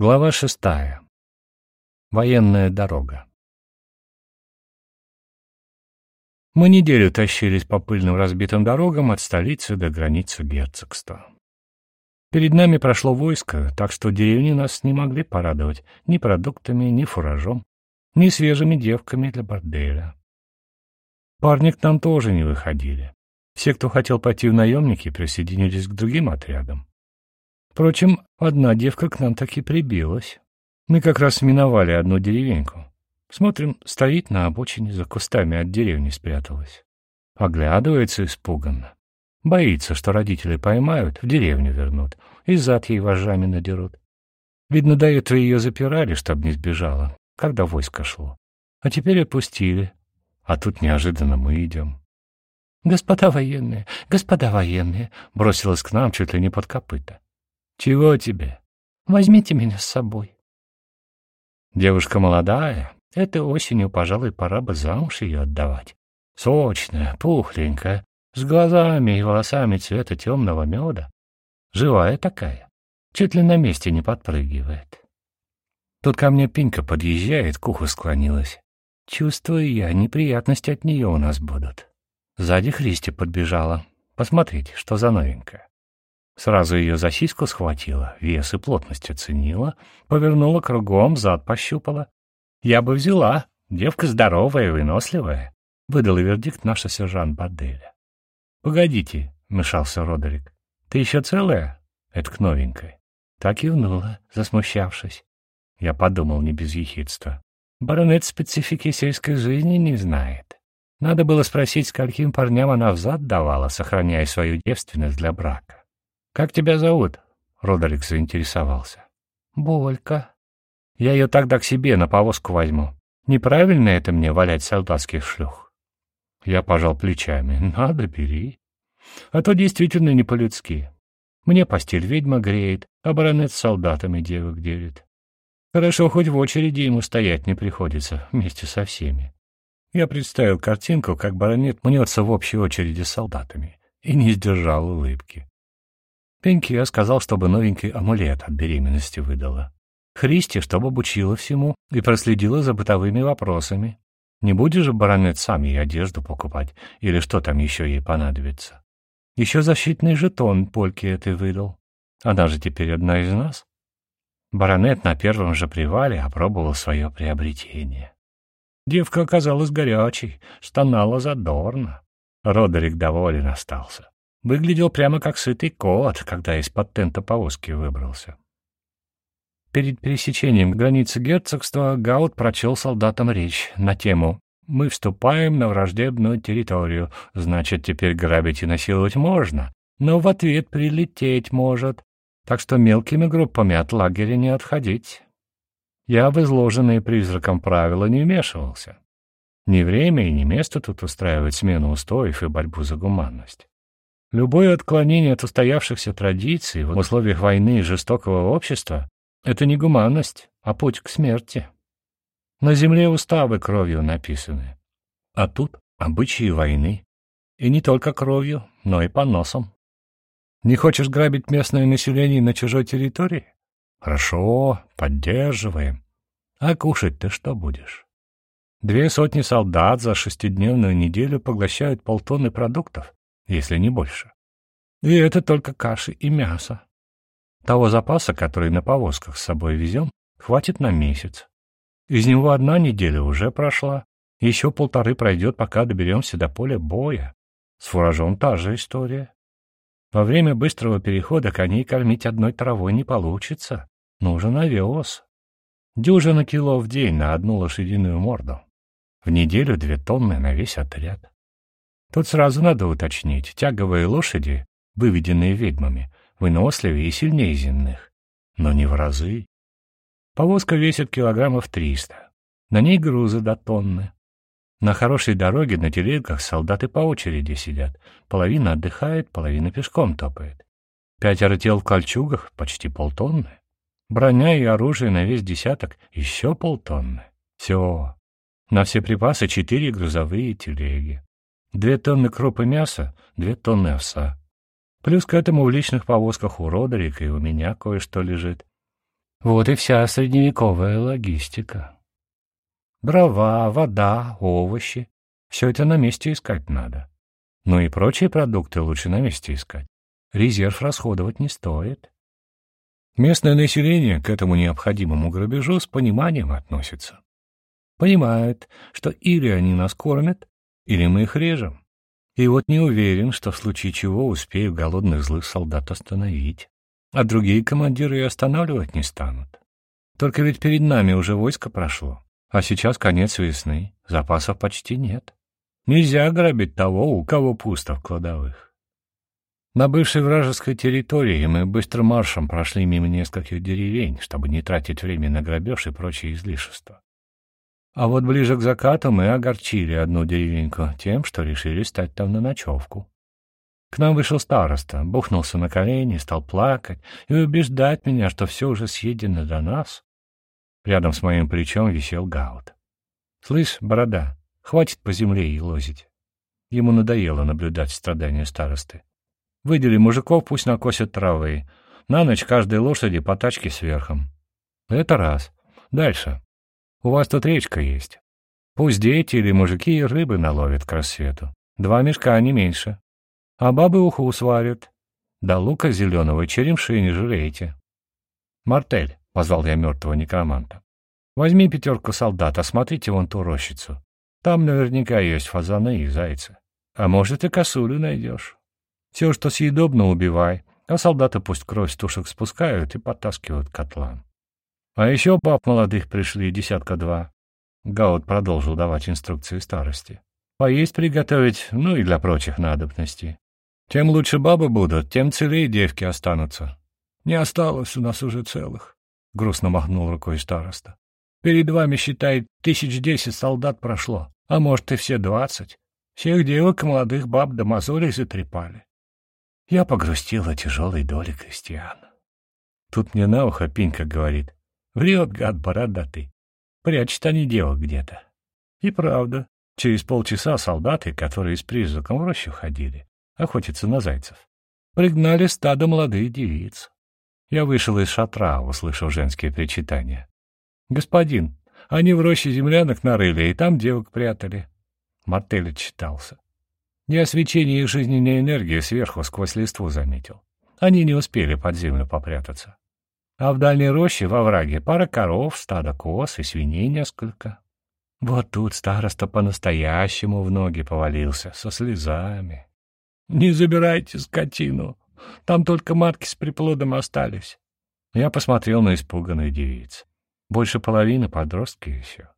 Глава шестая. Военная дорога. Мы неделю тащились по пыльным разбитым дорогам от столицы до границы герцогства. Перед нами прошло войско, так что деревни нас не могли порадовать ни продуктами, ни фуражом, ни свежими девками для борделя. Парни к нам тоже не выходили. Все, кто хотел пойти в наемники, присоединились к другим отрядам. Впрочем, одна девка к нам таки прибилась. Мы как раз миновали одну деревеньку. Смотрим, стоит на обочине, за кустами от деревни спряталась. Оглядывается испуганно. Боится, что родители поймают, в деревню вернут, и зад ей вожжами надерут. Видно, до этого ее запирали, чтоб не сбежала, когда войско шло. А теперь отпустили. А тут неожиданно мы идем. «Господа военные, господа военные!» бросилась к нам чуть ли не под копыта. «Чего тебе?» «Возьмите меня с собой». Девушка молодая, этой осенью, пожалуй, пора бы замуж ее отдавать. Сочная, пухленькая, с глазами и волосами цвета темного меда. Живая такая, чуть ли на месте не подпрыгивает. Тут ко мне Пинька подъезжает, к уху склонилась. Чувствую я, неприятности от нее у нас будут. Сзади Христи подбежала. Посмотрите, что за новенькая. Сразу ее за сиську схватила, вес и плотность оценила, повернула кругом, зад пощупала. «Я бы взяла, девка здоровая, выносливая», — выдал вердикт наша сержант Баделя. «Погодите», — мешался Родерик, — «ты еще целая?» Это к новенькой. Так и внула, засмущавшись. Я подумал не без ехидства. Баронет специфики сельской жизни не знает. Надо было спросить, скольким парням она взад давала, сохраняя свою девственность для брака. «Как тебя зовут?» — Родерик заинтересовался. «Болька». «Я ее тогда к себе на повозку возьму. Неправильно это мне валять солдатских шлюх?» Я пожал плечами. «Надо, бери. А то действительно не по-людски. Мне постель ведьма греет, а баронет с солдатами девок делит. Хорошо, хоть в очереди ему стоять не приходится вместе со всеми. Я представил картинку, как баронет мнется в общей очереди с солдатами, и не сдержал улыбки. Пеньке я сказал, чтобы новенький амулет от беременности выдала. Христи, чтобы обучила всему и проследила за бытовыми вопросами. Не будешь же баронет сам ей одежду покупать, или что там еще ей понадобится. Еще защитный жетон Польке этой выдал. Она же теперь одна из нас. Баронет на первом же привале опробовал свое приобретение. Девка оказалась горячей, стонала задорно. Родерик доволен остался. Выглядел прямо как сытый кот, когда из-под тента повозки выбрался. Перед пересечением границы герцогства Гаут прочел солдатам речь на тему «Мы вступаем на враждебную территорию, значит, теперь грабить и насиловать можно, но в ответ прилететь может, так что мелкими группами от лагеря не отходить». Я в изложенные призраком правила не вмешивался. Ни время и ни место тут устраивать смену устоев и борьбу за гуманность. Любое отклонение от устоявшихся традиций в условиях войны и жестокого общества — это не гуманность, а путь к смерти. На земле уставы кровью написаны, а тут обычаи войны. И не только кровью, но и поносом. Не хочешь грабить местное население на чужой территории? Хорошо, поддерживаем. А кушать ты что будешь? Две сотни солдат за шестидневную неделю поглощают полтонны продуктов если не больше. И это только каши и мясо. Того запаса, который на повозках с собой везем, хватит на месяц. Из него одна неделя уже прошла, еще полторы пройдет, пока доберемся до поля боя. С фуражом та же история. Во время быстрого перехода коней кормить одной травой не получится. Нужен овес. Дюжина кило в день на одну лошадиную морду. В неделю две тонны на весь отряд. Тут сразу надо уточнить, тяговые лошади, выведенные ведьмами, выносливее и сильнее земных, но не в разы. Повозка весит килограммов триста, на ней грузы до тонны. На хорошей дороге на телегах солдаты по очереди сидят, половина отдыхает, половина пешком топает. Пятеро тел в кольчугах — почти полтонны. Броня и оружие на весь десяток — еще полтонны. Все. На все припасы четыре грузовые телеги. Две тонны крупы мяса, две тонны овса. Плюс к этому в личных повозках у Родерика и у меня кое-что лежит. Вот и вся средневековая логистика. Дрова, вода, овощи — все это на месте искать надо. Ну и прочие продукты лучше на месте искать. Резерв расходовать не стоит. Местное население к этому необходимому грабежу с пониманием относится. Понимают, что или они нас кормят, или мы их режем. И вот не уверен, что в случае чего успею голодных злых солдат остановить. А другие командиры и останавливать не станут. Только ведь перед нами уже войско прошло, а сейчас конец весны, запасов почти нет. Нельзя грабить того, у кого пусто в кладовых. На бывшей вражеской территории мы быстро маршем прошли мимо нескольких деревень, чтобы не тратить время на грабеж и прочие излишества. А вот ближе к закату мы огорчили одну деревеньку тем, что решили стать там на ночевку. К нам вышел староста, бухнулся на колени, стал плакать и убеждать меня, что все уже съедено до нас. Рядом с моим плечом висел гаут. «Слышь, борода, хватит по земле и лозить». Ему надоело наблюдать страдания старосты. «Выдели мужиков, пусть накосят травы. На ночь каждой лошади по тачке сверхом». «Это раз. Дальше. У вас тут речка есть. Пусть дети или мужики рыбы наловят к рассвету. Два мешка, не меньше а бабы уху сварят. Да лука зеленого черемши не жалеете. «Мартель», — позвал я мертвого некроманта, — «возьми пятерку солдат, осмотрите вон ту рощицу. Там наверняка есть фазаны и зайцы. А может, и косулю найдешь. Все, что съедобно, убивай, а солдаты пусть кровь с тушек спускают и подтаскивают котлам. А еще баб молодых пришли десятка-два. Гаут продолжил давать инструкции старости. Поесть приготовить, ну и для прочих надобностей. Чем лучше бабы будут, тем целее девки останутся. Не осталось у нас уже целых, — грустно махнул рукой староста. Перед вами, считай, тысяч десять солдат прошло, а может и все двадцать. Всех девок и молодых баб до мозолей затрепали. Я погрустила тяжелой долей крестьян. Тут мне на ухо Пинка говорит. Врет, гад бородатый. Прячет они девок где-то. И правда, через полчаса солдаты, которые с призраком в рощу ходили, охотиться на зайцев. Пригнали стадо молодых девиц. Я вышел из шатра, услышав женские причитания. «Господин, они в роще землянок нарыли, и там девок прятали». Мартель отчитался. Я свечение их жизненной энергии сверху сквозь листву заметил. Они не успели под землю попрятаться. А в дальней роще, во враге, пара коров, стадо коз и свиней несколько. Вот тут староста по-настоящему в ноги повалился, со слезами. «Не забирайте скотину. Там только матки с приплодом остались». Я посмотрел на испуганную девиц. Больше половины подростки еще.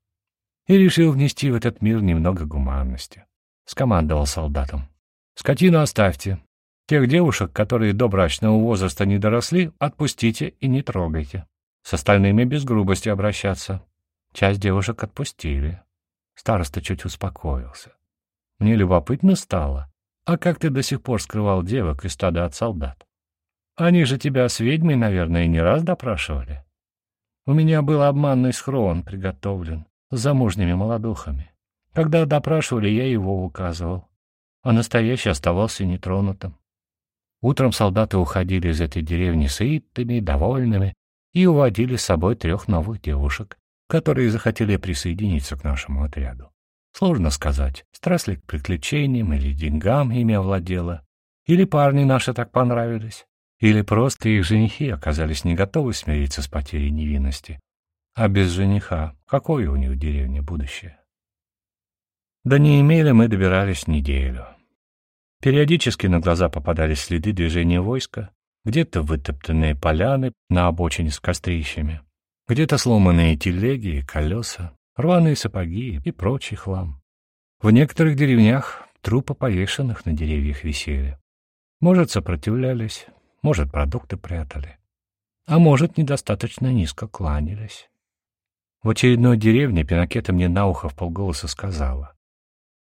И решил внести в этот мир немного гуманности. Скомандовал солдатам. «Скотину оставьте. Тех девушек, которые до брачного возраста не доросли, отпустите и не трогайте. С остальными без грубости обращаться. Часть девушек отпустили. Староста чуть успокоился. Мне любопытно стало, а как ты до сих пор скрывал девок и стада от солдат? Они же тебя с ведьмой, наверное, не раз допрашивали. У меня был обманный схрон приготовлен с замужними молодухами. Когда допрашивали, я его указывал, а настоящий оставался нетронутым. Утром солдаты уходили из этой деревни сытыми, довольными и уводили с собой трех новых девушек, которые захотели присоединиться к нашему отряду. Сложно сказать, страсть ли к приключениям или деньгам ими овладела, или парни наши так понравились, или просто их женихи оказались не готовы смириться с потерей невинности. А без жениха какое у них в деревне будущее? Да не имели мы добирались неделю. Периодически на глаза попадались следы движения войска, где-то вытоптанные поляны на обочине с кострищами, где-то сломанные телеги и колеса, рваные сапоги и прочий хлам. В некоторых деревнях трупы повешенных на деревьях висели. Может, сопротивлялись, может, продукты прятали, а может, недостаточно низко кланялись. В очередной деревне Пинокета мне на ухо в полголоса сказала.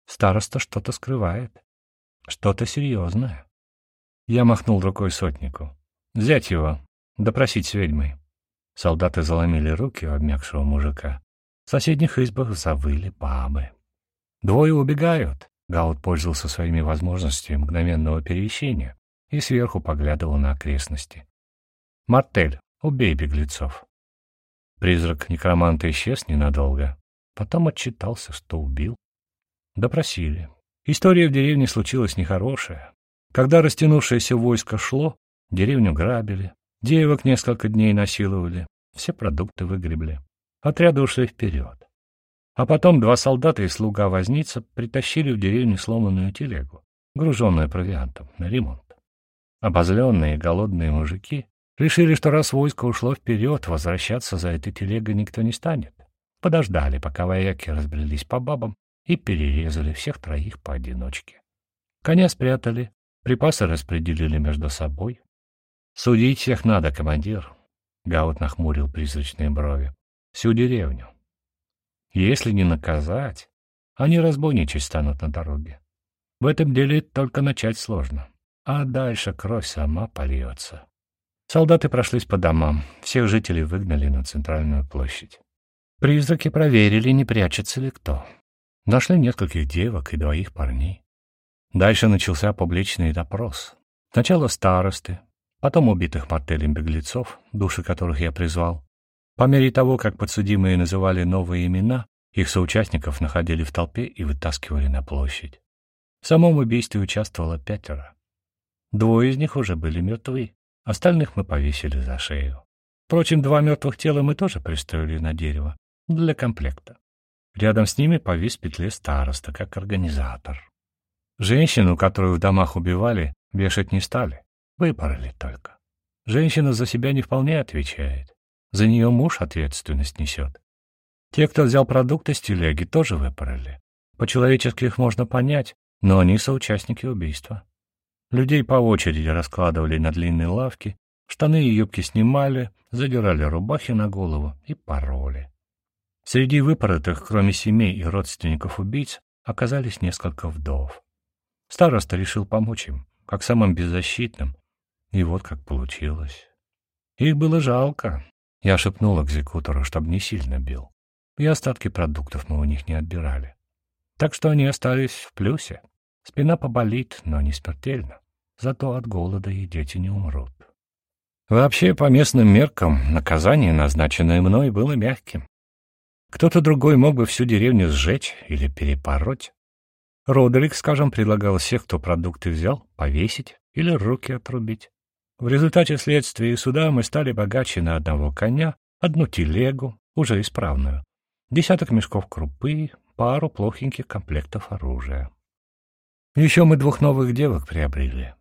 Староста что-то скрывает, что-то серьезное. Я махнул рукой сотнику. Взять его, допросить с ведьмой. Солдаты заломили руки у обмякшего мужика. В соседних избах завыли бабы. Двое убегают. Гаут пользовался своими возможностями мгновенного перемещения и сверху поглядывал на окрестности. «Мартель, убей беглецов. Призрак некроманта исчез ненадолго. Потом отчитался, что убил. Допросили. История в деревне случилась нехорошая. Когда растянувшееся войско шло, деревню грабили, девок несколько дней насиловали, все продукты выгребли. Отряды ушли вперед. А потом два солдата и слуга-возница притащили в деревню сломанную телегу, груженную провиантом, на ремонт. Обозленные и голодные мужики решили, что раз войско ушло вперед, возвращаться за этой телегой никто не станет. Подождали, пока вояки разбрелись по бабам и перерезали всех троих поодиночке. Коня спрятали, припасы распределили между собой. «Судить всех надо, командир», — Гаут нахмурил призрачные брови. «Всю деревню. Если не наказать, они разбойничать станут на дороге. В этом деле только начать сложно, а дальше кровь сама польется». Солдаты прошлись по домам, всех жителей выгнали на центральную площадь. Призраки проверили, не прячется ли кто. Нашли нескольких девок и двоих парней. Дальше начался публичный допрос. Сначала старосты, потом убитых мартелем беглецов, души которых я призвал. По мере того, как подсудимые называли новые имена, их соучастников находили в толпе и вытаскивали на площадь. В самом убийстве участвовало пятеро. Двое из них уже были мертвы. Остальных мы повесили за шею. Впрочем, два мертвых тела мы тоже приставили на дерево, для комплекта. Рядом с ними повис в петле староста, как организатор. Женщину, которую в домах убивали, вешать не стали, выпороли только. Женщина за себя не вполне отвечает. За нее муж ответственность несет. Те, кто взял продукты с телеги, тоже выпороли. По-человечески их можно понять, но они соучастники убийства. Людей по очереди раскладывали на длинные лавки, штаны и юбки снимали, задирали рубахи на голову и пароли. Среди выпоротых, кроме семей и родственников убийц, оказались несколько вдов. Староста решил помочь им, как самым беззащитным, и вот как получилось. Их было жалко. Я шепнул экзекутору, чтобы не сильно бил. И остатки продуктов мы у них не отбирали. Так что они остались в плюсе. Спина поболит, но не смертельно. Зато от голода и дети не умрут. Вообще, по местным меркам, наказание, назначенное мной, было мягким. Кто-то другой мог бы всю деревню сжечь или перепороть. Родерик, скажем, предлагал всех, кто продукты взял, повесить или руки отрубить. В результате следствия и суда мы стали богаче на одного коня, одну телегу, уже исправную, десяток мешков крупы, пару плохеньких комплектов оружия. Еще мы двух новых девок приобрели.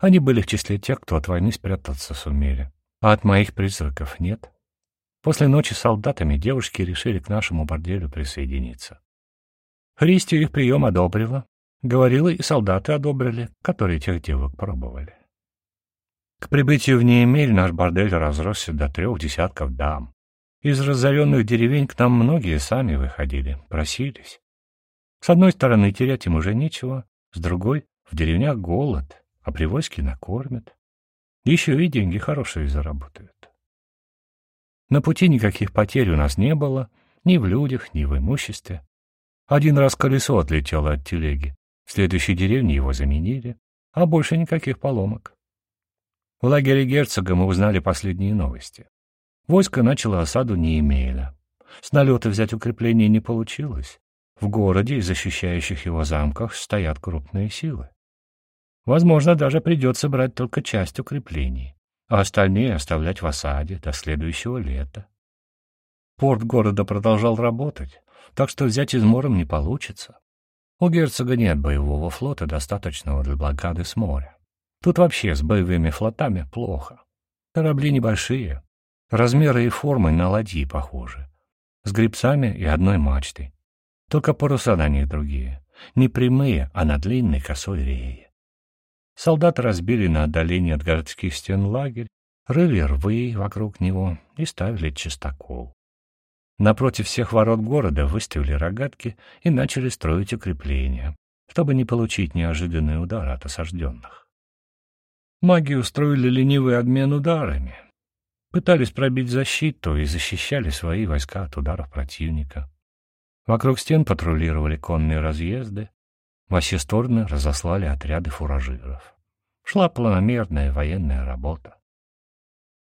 Они были в числе тех, кто от войны спрятаться сумели. А от моих призраков нет. После ночи с солдатами девушки решили к нашему борделю присоединиться. Христи их прием одобрила. Говорила, и солдаты одобрили, которые тех девок пробовали. К прибытию в Неемель наш бордель разросся до трех десятков дам. Из разоренных деревень к нам многие сами выходили, просились. С одной стороны, терять им уже нечего, с другой — в деревнях голод, а привозки накормят. Еще и деньги хорошие заработают. На пути никаких потерь у нас не было, ни в людях, ни в имуществе. Один раз колесо отлетело от телеги, в следующей деревне его заменили, а больше никаких поломок. В лагере герцога мы узнали последние новости. Войско начало осаду Неемеля. С налета взять укрепление не получилось. В городе и защищающих его замках стоят крупные силы. Возможно, даже придется брать только часть укреплений, а остальные оставлять в осаде до следующего лета. Порт города продолжал работать, так что взять измором не получится. У герцога нет боевого флота, достаточного для блокады с моря. Тут вообще с боевыми флотами плохо. Корабли небольшие, размеры и формы на ладьи похожи, с грибцами и одной мачтой. Только паруса на них другие. Не прямые, а на длинной косой рее. Солдаты разбили на отдалении от городских стен лагерь, рыли рвы вокруг него и ставили чистокол. Напротив всех ворот города выставили рогатки и начали строить укрепления, чтобы не получить неожиданный удар от осажденных. Маги устроили ленивый обмен ударами, пытались пробить защиту и защищали свои войска от ударов противника. Вокруг стен патрулировали конные разъезды, во все стороны разослали отряды фуражиров. Шла планомерная военная работа.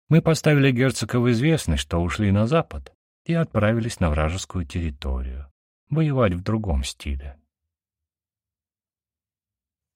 Мы поставили герцога в известность, что ушли на запад, и отправились на вражескую территорию, воевать в другом стиле.